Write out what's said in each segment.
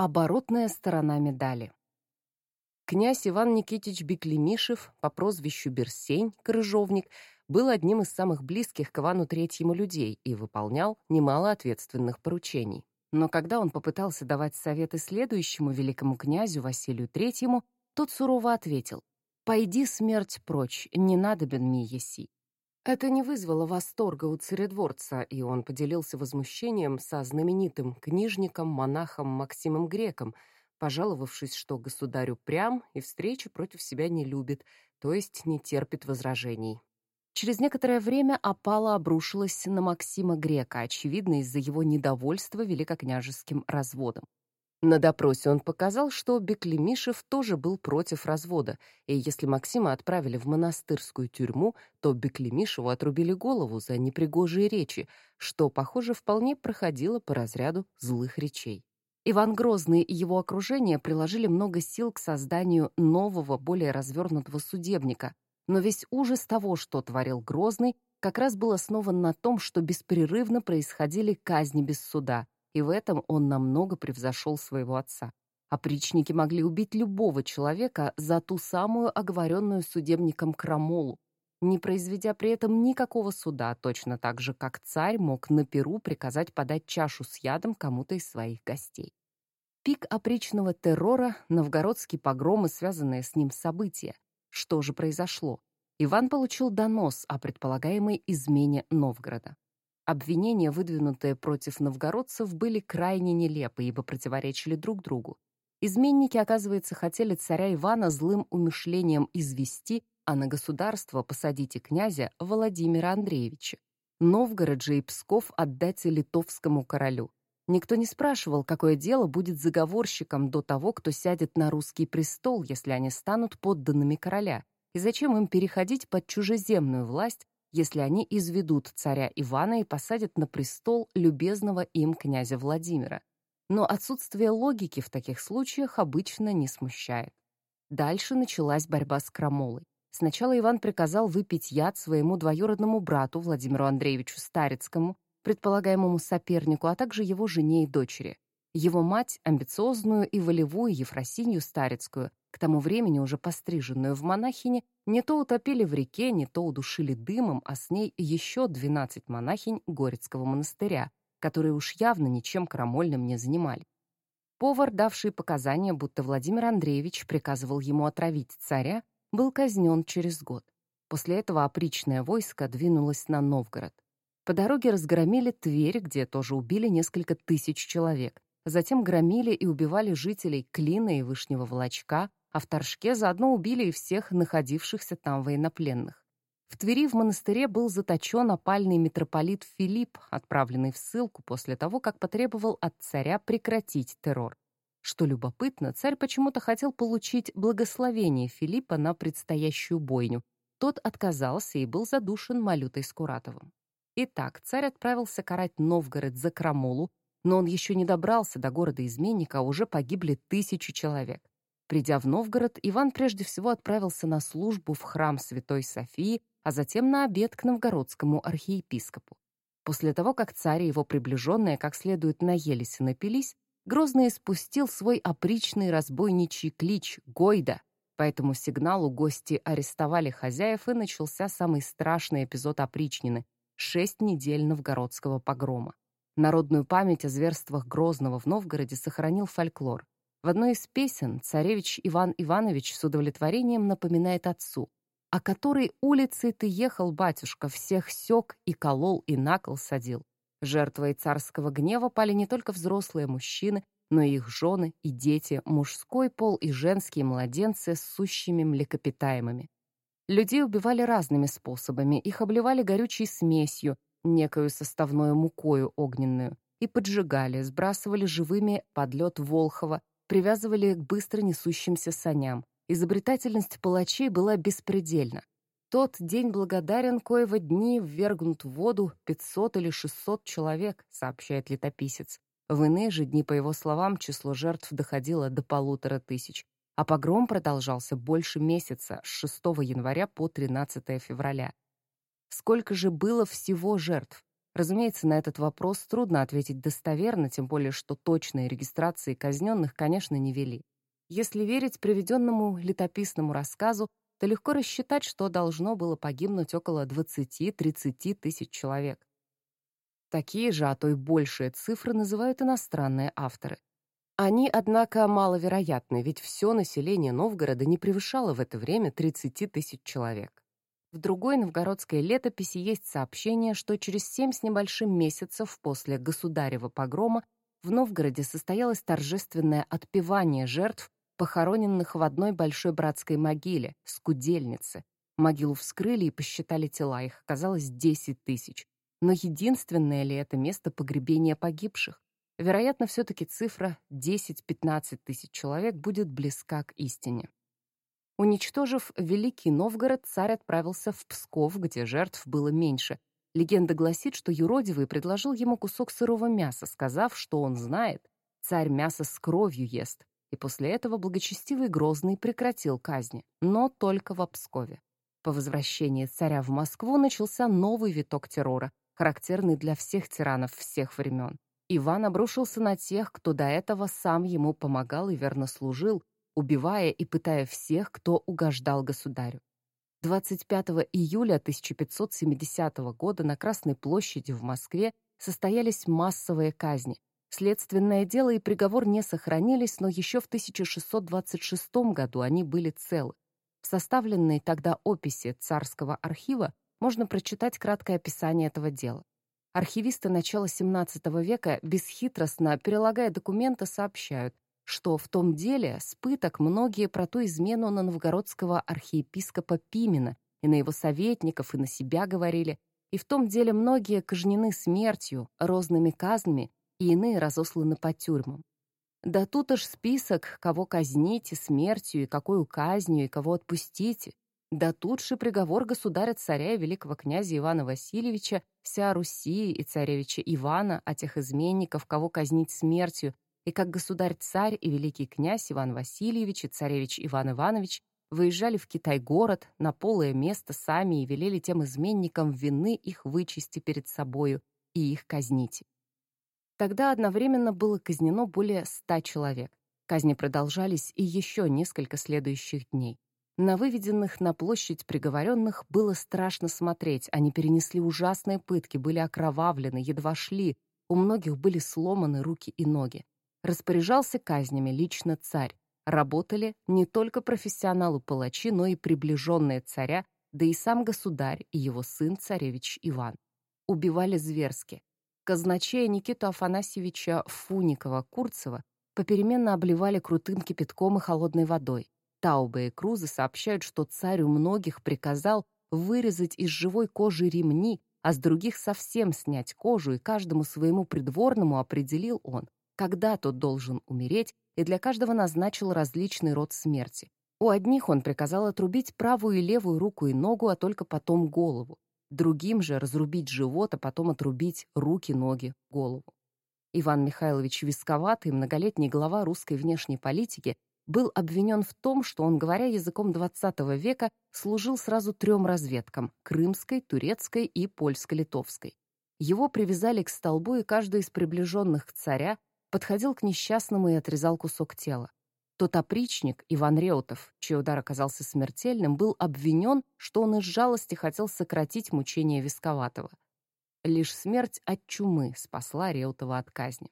Оборотная сторона медали. Князь Иван Никитич Беклемишев по прозвищу Берсень, крыжовник, был одним из самых близких к Ивану Третьему людей и выполнял немало ответственных поручений. Но когда он попытался давать советы следующему великому князю Василию Третьему, тот сурово ответил «Пойди смерть прочь, не надобен ми еси». Это не вызвало восторга у царедворца, и он поделился возмущением со знаменитым книжником-монахом Максимом Греком, пожаловавшись, что государю прям и встречи против себя не любит, то есть не терпит возражений. Через некоторое время опала обрушилась на Максима Грека, очевидно, из-за его недовольства великокняжеским разводом. На допросе он показал, что Беклемишев тоже был против развода, и если Максима отправили в монастырскую тюрьму, то Беклемишеву отрубили голову за непригожие речи, что, похоже, вполне проходило по разряду злых речей. Иван Грозный и его окружение приложили много сил к созданию нового, более развернутого судебника, но весь ужас того, что творил Грозный, как раз был основан на том, что беспрерывно происходили казни без суда, и в этом он намного превзошел своего отца. Опричники могли убить любого человека за ту самую оговоренную судебником крамолу, не произведя при этом никакого суда, точно так же, как царь мог на перу приказать подать чашу с ядом кому-то из своих гостей. Пик опричного террора, новгородские погромы, связанные с ним события, что же произошло? Иван получил донос о предполагаемой измене Новгорода. Обвинения, выдвинутые против новгородцев, были крайне нелепы, ибо противоречили друг другу. Изменники, оказывается, хотели царя Ивана злым умышлением извести, а на государство посадить и князя Владимира Андреевича. Новгород же и Псков отдать литовскому королю. Никто не спрашивал, какое дело будет заговорщиком до того, кто сядет на русский престол, если они станут подданными короля, и зачем им переходить под чужеземную власть, если они изведут царя Ивана и посадят на престол любезного им князя Владимира. Но отсутствие логики в таких случаях обычно не смущает. Дальше началась борьба с крамолой. Сначала Иван приказал выпить яд своему двоюродному брату Владимиру Андреевичу Старицкому, предполагаемому сопернику, а также его жене и дочери. Его мать, амбициозную и волевую Ефросинью Старицкую, к тому времени уже постриженную в монахине, не то утопили в реке, не то удушили дымом, а с ней еще 12 монахинь Горецкого монастыря, которые уж явно ничем крамольным не занимали. Повар, давший показания, будто Владимир Андреевич приказывал ему отравить царя, был казнен через год. После этого опричное войско двинулось на Новгород. По дороге разгромили Тверь, где тоже убили несколько тысяч человек. Затем громили и убивали жителей Клина и Вышнего Волочка, а в Торжке заодно убили и всех находившихся там военнопленных. В Твери в монастыре был заточен опальный митрополит Филипп, отправленный в ссылку после того, как потребовал от царя прекратить террор. Что любопытно, царь почему-то хотел получить благословение Филиппа на предстоящую бойню. Тот отказался и был задушен Малютой Скуратовым. Итак, царь отправился карать Новгород за крамолу, но он еще не добрался до города-изменника, а уже погибли тысячи человек. Придя в Новгород, Иван прежде всего отправился на службу в храм Святой Софии, а затем на обед к новгородскому архиепископу. После того, как царь и его приближенные как следует наелись и напились, Грозный спустил свой опричный разбойничий клич «Гойда». По этому сигналу гости арестовали хозяев, и начался самый страшный эпизод опричнины, шесть недель новгородского погрома. Народную память о зверствах Грозного в Новгороде сохранил фольклор. В одной из песен царевич Иван Иванович с удовлетворением напоминает отцу, «А которой улицей ты ехал, батюшка, всех сёк и колол и накол садил». Жертвой царского гнева пали не только взрослые мужчины, но и их жены и дети, мужской пол и женские младенцы с сущими млекопитаемыми. Людей убивали разными способами, их обливали горючей смесью, некою составной мукою огненную, и поджигали, сбрасывали живыми под лед Волхова, привязывали к быстро несущимся саням. Изобретательность палачей была беспредельна. Тот день благодарен, коего дни ввергнут в воду 500 или 600 человек, сообщает летописец. В иные же дни, по его словам, число жертв доходило до полутора тысяч, а погром продолжался больше месяца, с 6 января по 13 февраля. Сколько же было всего жертв? Разумеется, на этот вопрос трудно ответить достоверно, тем более что точные регистрации казненных, конечно, не вели. Если верить приведенному летописному рассказу, то легко рассчитать, что должно было погибнуть около 20-30 тысяч человек. Такие же, а то и большие цифры называют иностранные авторы. Они, однако, маловероятны, ведь все население Новгорода не превышало в это время 30 тысяч человек. В другой новгородской летописи есть сообщение, что через семь с небольшим месяцев после государева погрома в Новгороде состоялось торжественное отпевание жертв, похороненных в одной большой братской могиле, скудельнице. Могилу вскрыли и посчитали тела, их оказалось 10 тысяч. Но единственное ли это место погребения погибших? Вероятно, все-таки цифра 10-15 тысяч человек будет близка к истине. Уничтожив Великий Новгород, царь отправился в Псков, где жертв было меньше. Легенда гласит, что юродивый предложил ему кусок сырого мяса, сказав, что он знает, царь мясо с кровью ест. И после этого благочестивый Грозный прекратил казни, но только в Пскове. По возвращении царя в Москву начался новый виток террора, характерный для всех тиранов всех времен. Иван обрушился на тех, кто до этого сам ему помогал и верно служил, убивая и пытая всех, кто угождал государю. 25 июля 1570 года на Красной площади в Москве состоялись массовые казни. Следственное дело и приговор не сохранились, но еще в 1626 году они были целы. В составленной тогда описи царского архива можно прочитать краткое описание этого дела. Архивисты начала XVII века бесхитростно, перелагая документы, сообщают, что в том деле с пыток многие про ту измену на новгородского архиепископа Пимена и на его советников, и на себя говорили, и в том деле многие кажнены смертью, розными казнами, и иные разосланы по тюрьмам. Да тут аж список, кого казните смертью, и какую казнью, и кого отпустите. Да тут же приговор государя-царя и великого князя Ивана Васильевича, вся Руси и царевича Ивана, а тех изменников, кого казнить смертью, и как государь-царь и великий князь Иван Васильевич и царевич Иван Иванович выезжали в Китай-город на полое место сами и велели тем изменникам вины их вычести перед собою и их казните. Тогда одновременно было казнено более ста человек. Казни продолжались и еще несколько следующих дней. На выведенных на площадь приговоренных было страшно смотреть. Они перенесли ужасные пытки, были окровавлены, едва шли. У многих были сломаны руки и ноги. Распоряжался казнями лично царь. Работали не только профессионалы-палачи, но и приближенные царя, да и сам государь и его сын царевич Иван. Убивали зверски. Казначея Никиту Афанасьевича Фуникова-Курцева попеременно обливали крутым кипятком и холодной водой. Таубе и Крузы сообщают, что царь у многих приказал вырезать из живой кожи ремни, а с других совсем снять кожу, и каждому своему придворному определил он, когда тот должен умереть, и для каждого назначил различный род смерти. У одних он приказал отрубить правую и левую руку и ногу, а только потом голову. Другим же разрубить живот, а потом отрубить руки, ноги, голову. Иван Михайлович Висковатый, многолетний глава русской внешней политики, был обвинен в том, что он, говоря языком XX века, служил сразу трем разведкам – крымской, турецкой и польско-литовской. Его привязали к столбу, и каждый из приближенных к царя подходил к несчастному и отрезал кусок тела. Тот опричник, Иван Реутов, чей удар оказался смертельным, был обвинен, что он из жалости хотел сократить мучения Висковатого. Лишь смерть от чумы спасла Реутова от казни.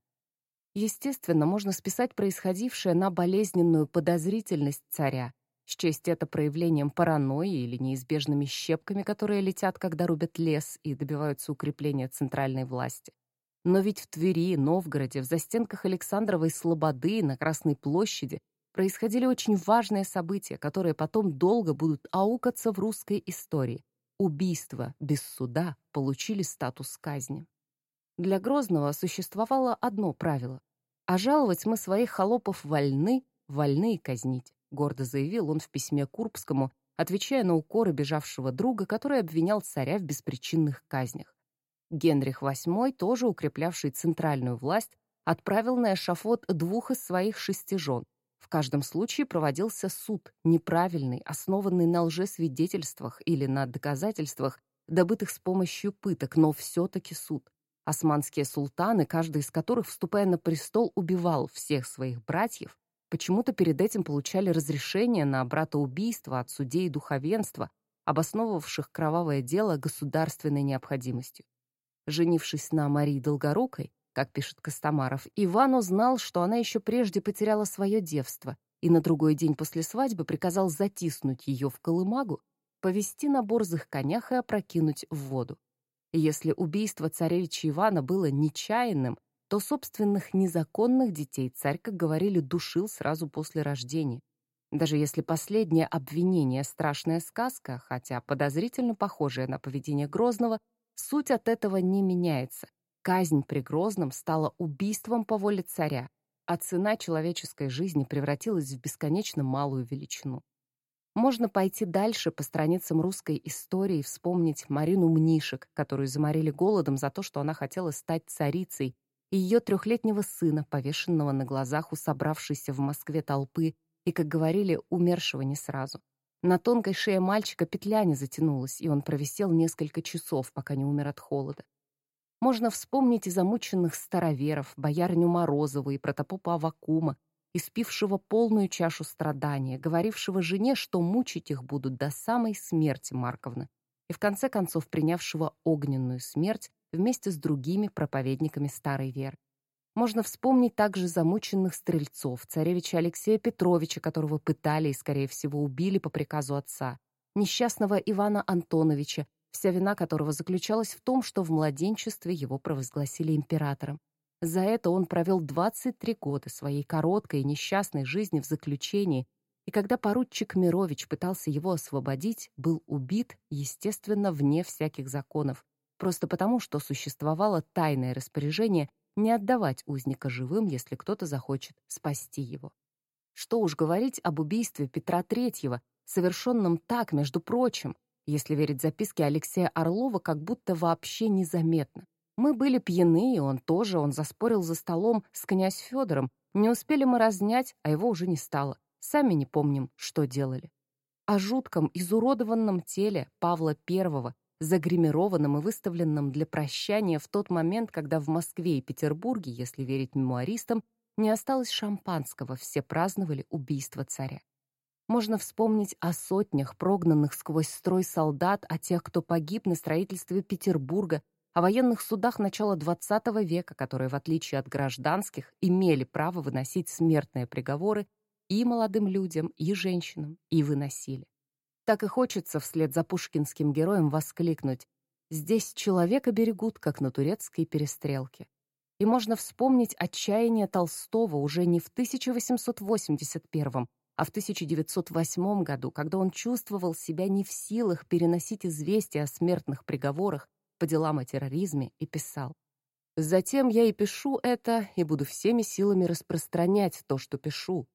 Естественно, можно списать происходившее на болезненную подозрительность царя, счесть это проявлением паранойи или неизбежными щепками, которые летят, когда рубят лес и добиваются укрепления центральной власти. Но ведь в Твери, Новгороде, в застенках Александровой Слободы, на Красной площади происходили очень важные события, которые потом долго будут аукаться в русской истории. Убийства без суда получили статус казни. Для Грозного существовало одно правило а жаловать мы своих холопов вольны, вольны и казнить, гордо заявил он в письме Курбскому, отвечая на укоры бежавшего друга, который обвинял царя в беспричинных казнях. Генрих VIII, тоже укреплявший центральную власть, отправил на эшафот двух из своих шести жен. В каждом случае проводился суд, неправильный, основанный на лжесвидетельствах или на доказательствах, добытых с помощью пыток, но все-таки суд. Османские султаны, каждый из которых, вступая на престол, убивал всех своих братьев, почему-то перед этим получали разрешение на братоубийство от судей духовенства, обосновывавших кровавое дело государственной необходимостью. Женившись на Марии Долгорукой, как пишет Костомаров, Иван узнал, что она еще прежде потеряла свое девство, и на другой день после свадьбы приказал затиснуть ее в колымагу, повести на борзых конях и опрокинуть в воду. Если убийство царевича Ивана было нечаянным, то собственных незаконных детей царь, как говорили, душил сразу после рождения. Даже если последнее обвинение — страшная сказка, хотя подозрительно похожая на поведение Грозного, суть от этого не меняется. Казнь при Грозном стала убийством по воле царя, а цена человеческой жизни превратилась в бесконечно малую величину. Можно пойти дальше по страницам русской истории и вспомнить Марину Мнишек, которую заморили голодом за то, что она хотела стать царицей, и ее трехлетнего сына, повешенного на глазах у собравшейся в Москве толпы и, как говорили, умершего не сразу. На тонкой шее мальчика петля не затянулась, и он провисел несколько часов, пока не умер от холода. Можно вспомнить и замученных староверов, боярню Морозову и протопопа Авакума, испившего полную чашу страдания, говорившего жене, что мучить их будут до самой смерти Марковны, и в конце концов принявшего огненную смерть вместе с другими проповедниками старой веры. Можно вспомнить также замученных стрельцов, царевича Алексея Петровича, которого пытали и, скорее всего, убили по приказу отца, несчастного Ивана Антоновича, вся вина которого заключалась в том, что в младенчестве его провозгласили императором. За это он провел 23 года своей короткой и несчастной жизни в заключении, и когда поручик Мирович пытался его освободить, был убит, естественно, вне всяких законов, просто потому, что существовало тайное распоряжение не отдавать узника живым, если кто-то захочет спасти его. Что уж говорить об убийстве Петра III, совершенном так, между прочим, если верить записке Алексея Орлова, как будто вообще незаметно. Мы были пьяны, и он тоже, он заспорил за столом с князь Федором. Не успели мы разнять, а его уже не стало. Сами не помним, что делали. О жутком, изуродованном теле Павла I, загримированном и выставленном для прощания в тот момент, когда в Москве и Петербурге, если верить мемуаристам, не осталось шампанского, все праздновали убийство царя. Можно вспомнить о сотнях прогнанных сквозь строй солдат, о тех, кто погиб на строительстве Петербурга, о военных судах начала XX века, которые, в отличие от гражданских, имели право выносить смертные приговоры и молодым людям, и женщинам, и выносили. Так и хочется вслед за пушкинским героем воскликнуть. «Здесь человека берегут, как на турецкой перестрелке». И можно вспомнить отчаяние Толстого уже не в 1881 а в 1908 году, когда он чувствовал себя не в силах переносить известия о смертных приговорах по делам о терроризме и писал. «Затем я и пишу это, и буду всеми силами распространять то, что пишу,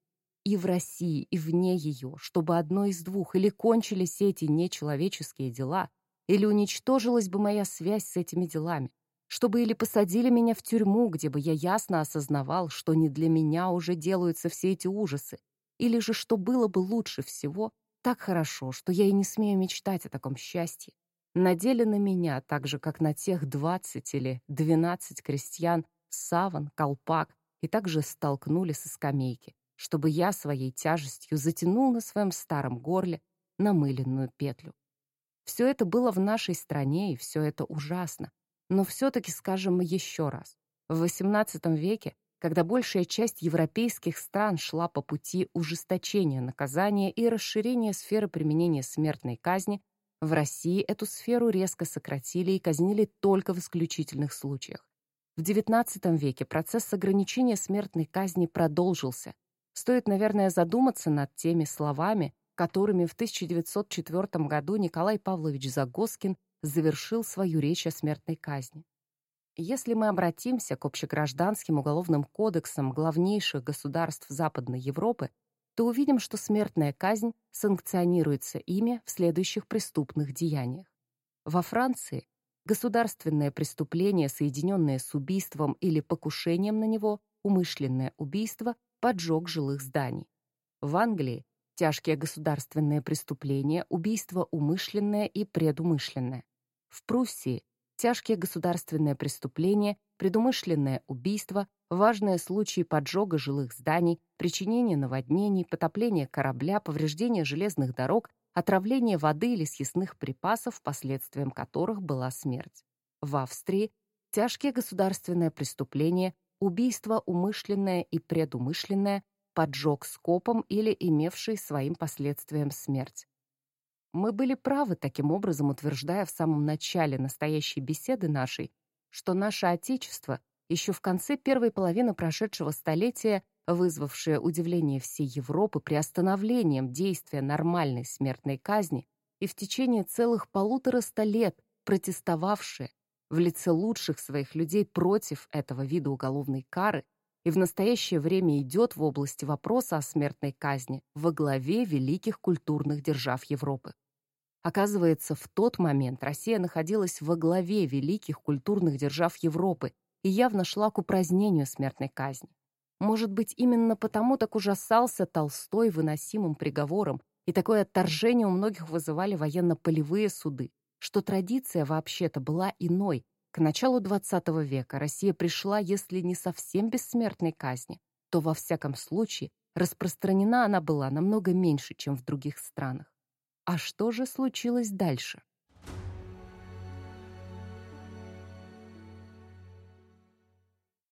и в России, и вне ее, чтобы одно из двух или кончились эти нечеловеческие дела, или уничтожилась бы моя связь с этими делами, чтобы или посадили меня в тюрьму, где бы я ясно осознавал, что не для меня уже делаются все эти ужасы, или же, что было бы лучше всего, так хорошо, что я и не смею мечтать о таком счастье, надели на меня, так же, как на тех двадцать или двенадцать крестьян, саван, колпак, и также столкнули со скамейки, чтобы я своей тяжестью затянул на своем старом горле намыленную петлю. Все это было в нашей стране, и все это ужасно. Но все-таки скажем еще раз. В XVIII веке когда большая часть европейских стран шла по пути ужесточения наказания и расширения сферы применения смертной казни, в России эту сферу резко сократили и казнили только в исключительных случаях. В XIX веке процесс ограничения смертной казни продолжился. Стоит, наверное, задуматься над теми словами, которыми в 1904 году Николай Павлович Загоскин завершил свою речь о смертной казни. Если мы обратимся к общегражданским уголовным кодексам главнейших государств Западной Европы, то увидим, что смертная казнь санкционируется ими в следующих преступных деяниях. Во Франции государственное преступление, соединенное с убийством или покушением на него, умышленное убийство, поджог жилых зданий. В Англии тяжкие государственные преступления, убийство умышленное и предумышленное. В Пруссии тяжкие государственные преступления, предумышленное убийство, важные случаи поджога жилых зданий, причинение наводнений, потопление корабля, повреждение железных дорог, отравление воды или съестных припасов, последствием которых была смерть. В Австрии тяжкие государственные преступления, убийство умышленное и предумышленное, поджог скопом или имевший своим последствием смерть. Мы были правы таким образом, утверждая в самом начале настоящей беседы нашей, что наше Отечество еще в конце первой половины прошедшего столетия, вызвавшее удивление всей Европы приостановлением действия нормальной смертной казни и в течение целых полутора ста лет протестовавшее в лице лучших своих людей против этого вида уголовной кары и в настоящее время идет в области вопроса о смертной казни во главе великих культурных держав Европы. Оказывается, в тот момент Россия находилась во главе великих культурных держав Европы и явно шла к упразднению смертной казни. Может быть, именно потому так ужасался Толстой выносимым приговором, и такое отторжение у многих вызывали военно-полевые суды, что традиция вообще-то была иной. К началу XX века Россия пришла, если не совсем бессмертной казни, то во всяком случае распространена она была намного меньше, чем в других странах. А что же случилось дальше?